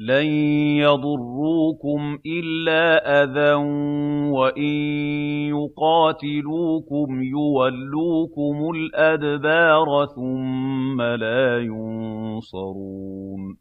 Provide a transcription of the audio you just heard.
لَن يَضُرُّوكُمْ إِلَّا أَذًى وَإِن يُقَاتِلُوكُمْ يُوَلُّوكُمُ الْأَدْبَارَ ثُمَّ لَا يُنصَرُونَ